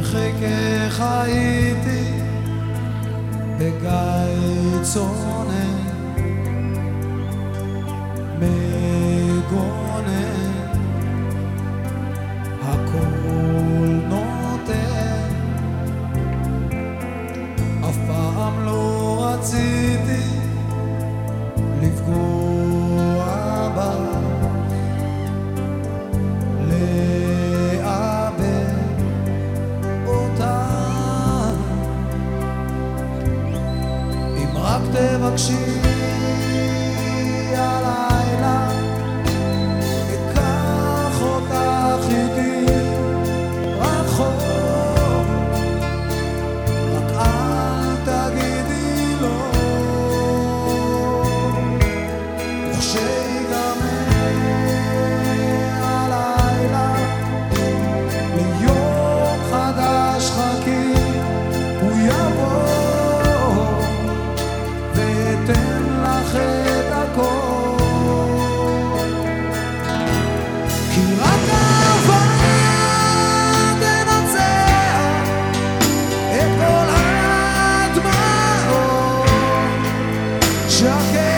בחיקך הייתי בגיא צונן מגונן. הכל נותן אף פעם לא רציתי. picture Chuck it.